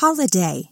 Holiday.